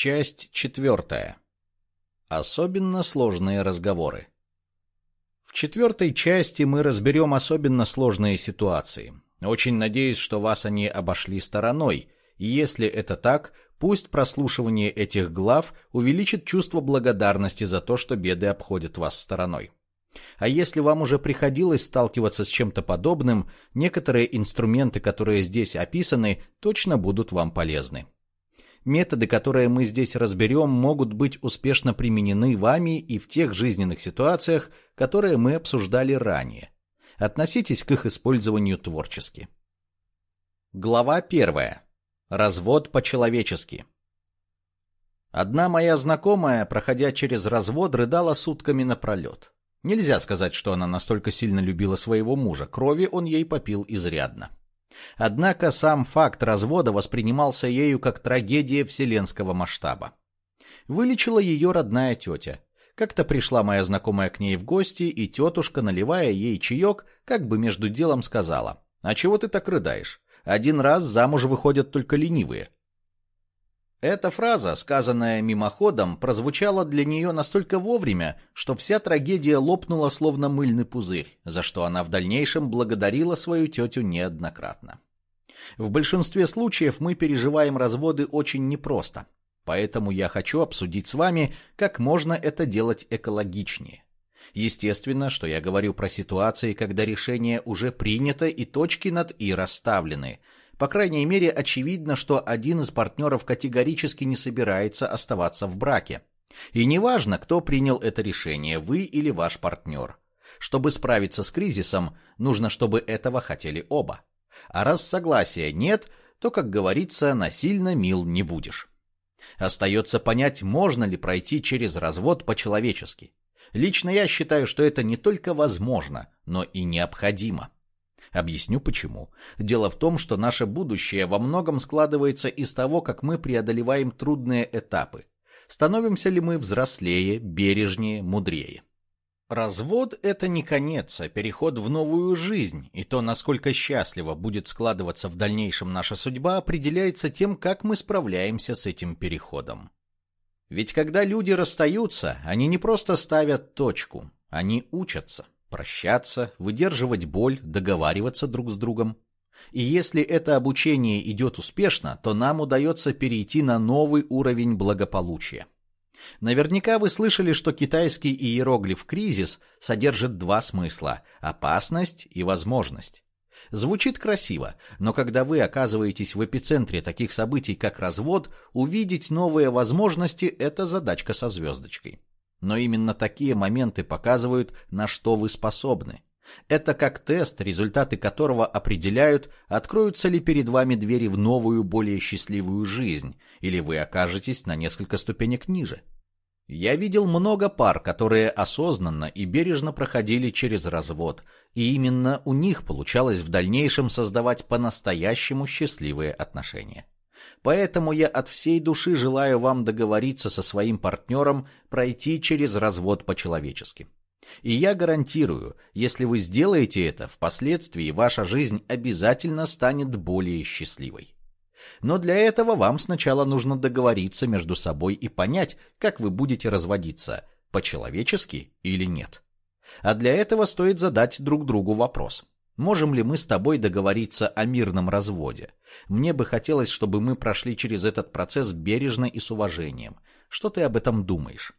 Часть четвертая. Особенно сложные разговоры. В четвертой части мы разберем особенно сложные ситуации. Очень надеюсь, что вас они обошли стороной, и если это так, пусть прослушивание этих глав увеличит чувство благодарности за то, что беды обходят вас стороной. А если вам уже приходилось сталкиваться с чем-то подобным, некоторые инструменты, которые здесь описаны, точно будут вам полезны. Методы, которые мы здесь разберем, могут быть успешно применены вами и в тех жизненных ситуациях, которые мы обсуждали ранее. Относитесь к их использованию творчески. Глава первая. Развод по-человечески. Одна моя знакомая, проходя через развод, рыдала сутками напролет. Нельзя сказать, что она настолько сильно любила своего мужа, крови он ей попил изрядно. Однако сам факт развода воспринимался ею как трагедия вселенского масштаба. Вылечила ее родная тетя. Как-то пришла моя знакомая к ней в гости, и тетушка, наливая ей чаек, как бы между делом сказала, «А чего ты так рыдаешь? Один раз замуж выходят только ленивые. Эта фраза, сказанная мимоходом, прозвучала для нее настолько вовремя, что вся трагедия лопнула словно мыльный пузырь, за что она в дальнейшем благодарила свою тетю неоднократно. В большинстве случаев мы переживаем разводы очень непросто, поэтому я хочу обсудить с вами, как можно это делать экологичнее. Естественно, что я говорю про ситуации, когда решение уже принято и точки над «и» расставлены – по крайней мере, очевидно, что один из партнеров категорически не собирается оставаться в браке. И неважно, кто принял это решение, вы или ваш партнер. Чтобы справиться с кризисом, нужно, чтобы этого хотели оба. А раз согласия нет, то, как говорится, насильно мил не будешь. Остается понять, можно ли пройти через развод по-человечески. Лично я считаю, что это не только возможно, но и необходимо. Объясню почему. Дело в том, что наше будущее во многом складывается из того, как мы преодолеваем трудные этапы. Становимся ли мы взрослее, бережнее, мудрее. Развод – это не конец, а переход в новую жизнь, и то, насколько счастливо будет складываться в дальнейшем наша судьба, определяется тем, как мы справляемся с этим переходом. Ведь когда люди расстаются, они не просто ставят точку, они учатся прощаться, выдерживать боль, договариваться друг с другом. И если это обучение идет успешно, то нам удается перейти на новый уровень благополучия. Наверняка вы слышали, что китайский иероглиф «кризис» содержит два смысла – опасность и возможность. Звучит красиво, но когда вы оказываетесь в эпицентре таких событий, как развод, увидеть новые возможности – это задачка со звездочкой. Но именно такие моменты показывают, на что вы способны. Это как тест, результаты которого определяют, откроются ли перед вами двери в новую, более счастливую жизнь, или вы окажетесь на несколько ступенек ниже. Я видел много пар, которые осознанно и бережно проходили через развод, и именно у них получалось в дальнейшем создавать по-настоящему счастливые отношения. Поэтому я от всей души желаю вам договориться со своим партнером пройти через развод по-человечески. И я гарантирую, если вы сделаете это, впоследствии ваша жизнь обязательно станет более счастливой. Но для этого вам сначала нужно договориться между собой и понять, как вы будете разводиться, по-человечески или нет. А для этого стоит задать друг другу вопрос – Можем ли мы с тобой договориться о мирном разводе? Мне бы хотелось, чтобы мы прошли через этот процесс бережно и с уважением. Что ты об этом думаешь?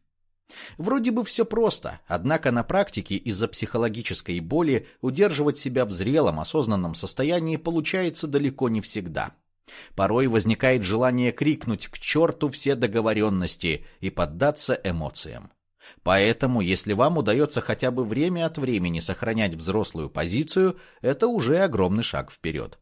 Вроде бы все просто, однако на практике из-за психологической боли удерживать себя в зрелом, осознанном состоянии получается далеко не всегда. Порой возникает желание крикнуть к черту все договоренности и поддаться эмоциям. Поэтому, если вам удается хотя бы время от времени сохранять взрослую позицию, это уже огромный шаг вперед.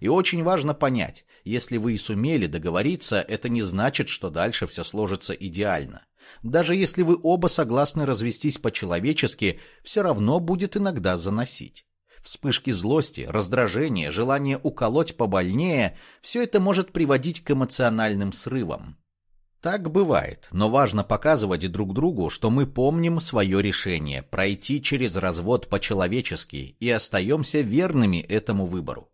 И очень важно понять, если вы и сумели договориться, это не значит, что дальше все сложится идеально. Даже если вы оба согласны развестись по-человечески, все равно будет иногда заносить. Вспышки злости, раздражения, желание уколоть побольнее – все это может приводить к эмоциональным срывам. Так бывает, но важно показывать друг другу, что мы помним свое решение пройти через развод по-человечески и остаемся верными этому выбору.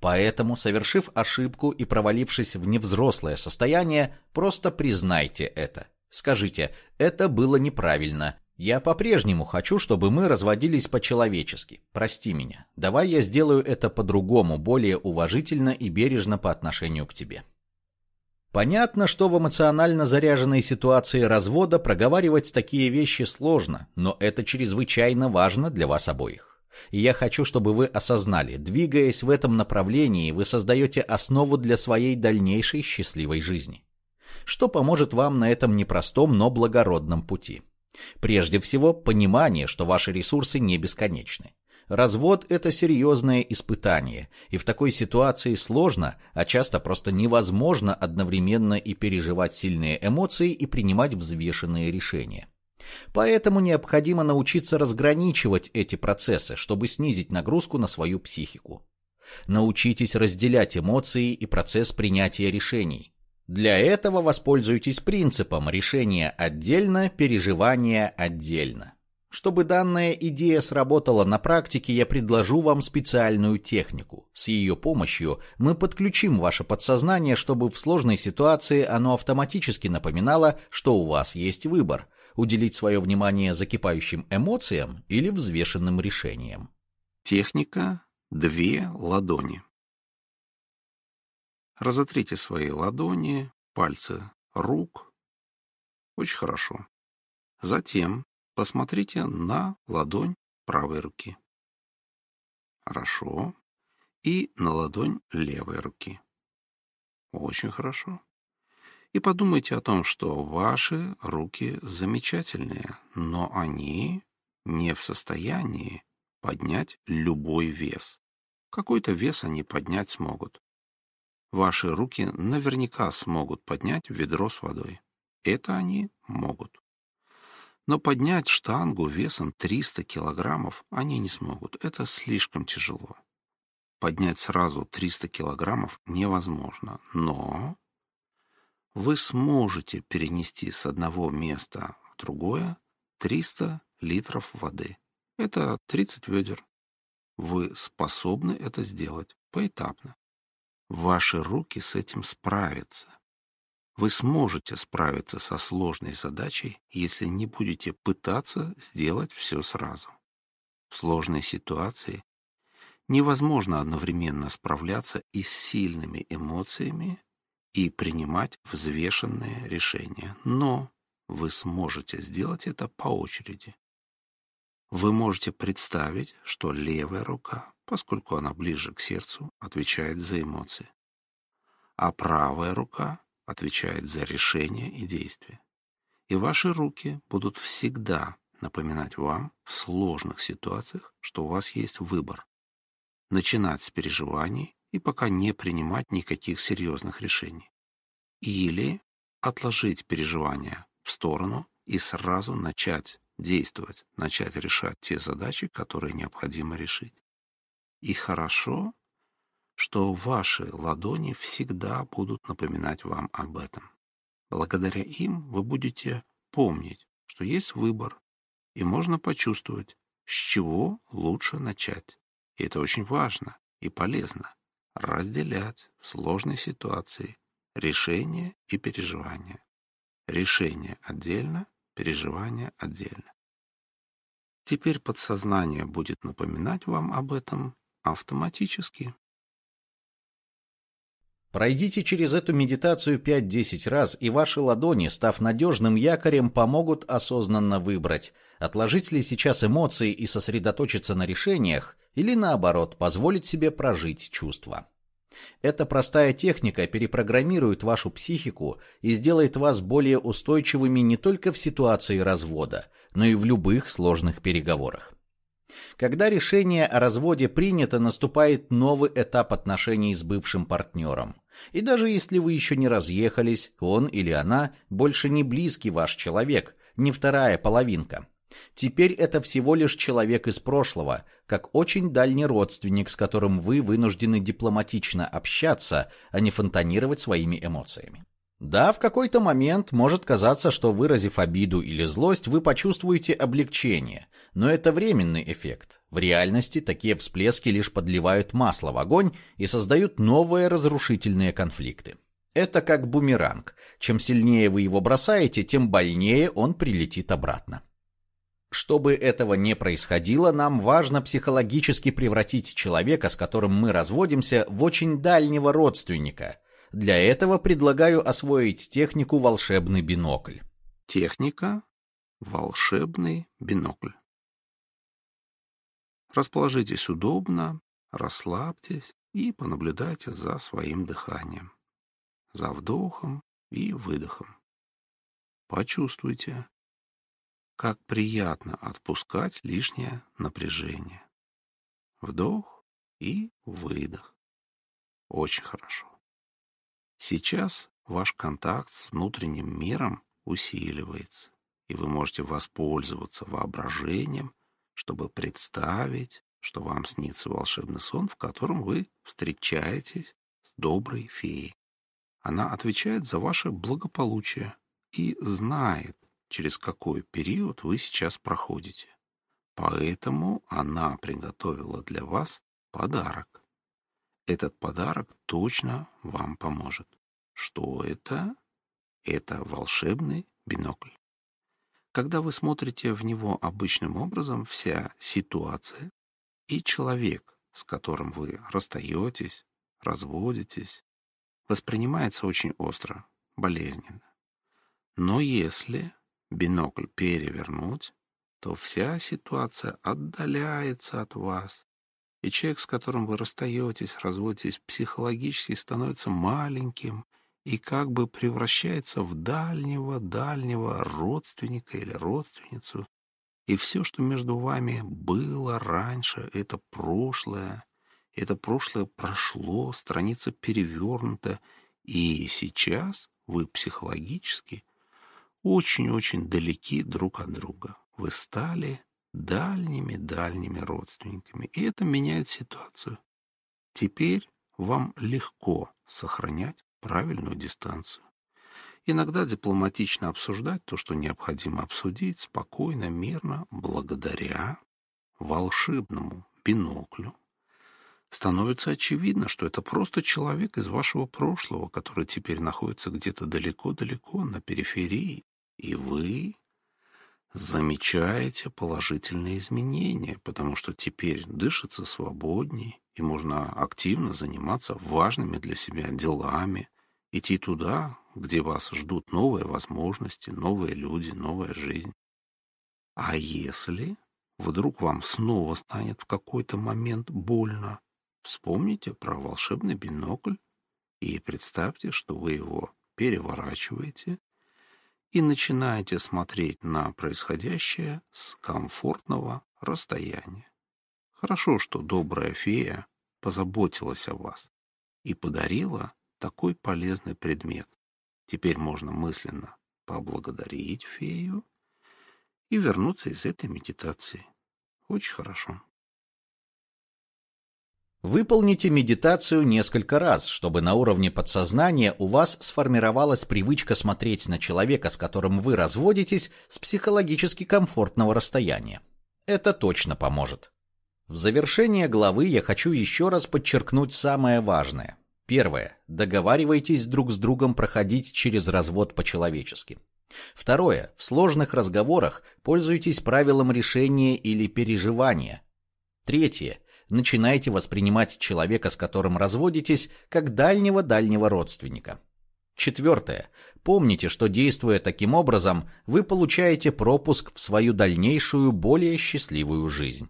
Поэтому, совершив ошибку и провалившись в невзрослое состояние, просто признайте это. Скажите, это было неправильно. Я по-прежнему хочу, чтобы мы разводились по-человечески. Прости меня. Давай я сделаю это по-другому, более уважительно и бережно по отношению к тебе. Понятно, что в эмоционально заряженной ситуации развода проговаривать такие вещи сложно, но это чрезвычайно важно для вас обоих. И я хочу, чтобы вы осознали, двигаясь в этом направлении, вы создаете основу для своей дальнейшей счастливой жизни. Что поможет вам на этом непростом, но благородном пути? Прежде всего, понимание, что ваши ресурсы не бесконечны. Развод – это серьезное испытание, и в такой ситуации сложно, а часто просто невозможно одновременно и переживать сильные эмоции и принимать взвешенные решения. Поэтому необходимо научиться разграничивать эти процессы, чтобы снизить нагрузку на свою психику. Научитесь разделять эмоции и процесс принятия решений. Для этого воспользуйтесь принципом решения отдельно, переживания отдельно. Чтобы данная идея сработала на практике, я предложу вам специальную технику. С ее помощью мы подключим ваше подсознание, чтобы в сложной ситуации оно автоматически напоминало, что у вас есть выбор – уделить свое внимание закипающим эмоциям или взвешенным решениям. Техника «Две ладони». Разотрите свои ладони, пальцы рук. Очень хорошо. Затем Посмотрите на ладонь правой руки. Хорошо. И на ладонь левой руки. Очень хорошо. И подумайте о том, что ваши руки замечательные, но они не в состоянии поднять любой вес. Какой-то вес они поднять смогут. Ваши руки наверняка смогут поднять ведро с водой. Это они могут. Но поднять штангу весом 300 килограммов они не смогут. Это слишком тяжело. Поднять сразу 300 килограммов невозможно. Но вы сможете перенести с одного места в другое 300 литров воды. Это 30 ведер. Вы способны это сделать поэтапно. Ваши руки с этим справятся. Вы сможете справиться со сложной задачей, если не будете пытаться сделать все сразу. В сложной ситуации невозможно одновременно справляться и с сильными эмоциями, и принимать взвешенные решения, но вы сможете сделать это по очереди. Вы можете представить, что левая рука, поскольку она ближе к сердцу, отвечает за эмоции, а правая рука отвечает за решение и действия. И ваши руки будут всегда напоминать вам в сложных ситуациях, что у вас есть выбор. Начинать с переживаний и пока не принимать никаких серьезных решений. Или отложить переживания в сторону и сразу начать действовать, начать решать те задачи, которые необходимо решить. И хорошо, что ваши ладони всегда будут напоминать вам об этом. Благодаря им вы будете помнить, что есть выбор, и можно почувствовать, с чего лучше начать. И это очень важно и полезно — разделять в сложной ситуации решение и переживание. Решение отдельно, переживание отдельно. Теперь подсознание будет напоминать вам об этом автоматически. Пройдите через эту медитацию 5-10 раз, и ваши ладони, став надежным якорем, помогут осознанно выбрать, отложить ли сейчас эмоции и сосредоточиться на решениях, или наоборот, позволить себе прожить чувства. Эта простая техника перепрограммирует вашу психику и сделает вас более устойчивыми не только в ситуации развода, но и в любых сложных переговорах. Когда решение о разводе принято, наступает новый этап отношений с бывшим партнером. И даже если вы еще не разъехались, он или она больше не близкий ваш человек, не вторая половинка. Теперь это всего лишь человек из прошлого, как очень дальний родственник, с которым вы вынуждены дипломатично общаться, а не фонтанировать своими эмоциями. Да, в какой-то момент может казаться, что выразив обиду или злость, вы почувствуете облегчение, но это временный эффект. В реальности такие всплески лишь подливают масло в огонь и создают новые разрушительные конфликты. Это как бумеранг. Чем сильнее вы его бросаете, тем больнее он прилетит обратно. Чтобы этого не происходило, нам важно психологически превратить человека, с которым мы разводимся, в очень дальнего родственника – для этого предлагаю освоить технику волшебный бинокль. Техника волшебный бинокль. Расположитесь удобно, расслабьтесь и понаблюдайте за своим дыханием, за вдохом и выдохом. Почувствуйте, как приятно отпускать лишнее напряжение. Вдох и выдох. Очень хорошо. Сейчас ваш контакт с внутренним миром усиливается, и вы можете воспользоваться воображением, чтобы представить, что вам снится волшебный сон, в котором вы встречаетесь с доброй феей. Она отвечает за ваше благополучие и знает, через какой период вы сейчас проходите. Поэтому она приготовила для вас подарок. Этот подарок точно вам поможет. Что это? Это волшебный бинокль. Когда вы смотрите в него обычным образом, вся ситуация и человек, с которым вы расстаетесь, разводитесь, воспринимается очень остро, болезненно. Но если бинокль перевернуть, то вся ситуация отдаляется от вас, и человек, с которым вы расстаетесь, разводитесь, психологически становится маленьким и как бы превращается в дальнего-дальнего родственника или родственницу. И все, что между вами было раньше, это прошлое. Это прошлое прошло, страница перевернута, и сейчас вы психологически очень-очень далеки друг от друга. Вы стали дальними-дальними родственниками. И это меняет ситуацию. Теперь вам легко сохранять правильную дистанцию. Иногда дипломатично обсуждать то, что необходимо обсудить, спокойно, мирно, благодаря волшебному биноклю. Становится очевидно, что это просто человек из вашего прошлого, который теперь находится где-то далеко-далеко на периферии, и вы замечаете положительные изменения, потому что теперь дышится свободнее, и можно активно заниматься важными для себя делами, идти туда, где вас ждут новые возможности, новые люди, новая жизнь. А если вдруг вам снова станет в какой-то момент больно, вспомните про волшебный бинокль и представьте, что вы его переворачиваете и начинаете смотреть на происходящее с комфортного расстояния. Хорошо, что добрая фея позаботилась о вас и подарила такой полезный предмет. Теперь можно мысленно поблагодарить фею и вернуться из этой медитации. Очень хорошо. Выполните медитацию несколько раз, чтобы на уровне подсознания у вас сформировалась привычка смотреть на человека, с которым вы разводитесь, с психологически комфортного расстояния. Это точно поможет. В завершение главы я хочу еще раз подчеркнуть самое важное. Первое. Договаривайтесь друг с другом проходить через развод по-человечески. Второе. В сложных разговорах пользуйтесь правилом решения или переживания. Третье начинаете воспринимать человека, с которым разводитесь, как дальнего-дальнего родственника. Четвертое. Помните, что действуя таким образом, вы получаете пропуск в свою дальнейшую, более счастливую жизнь.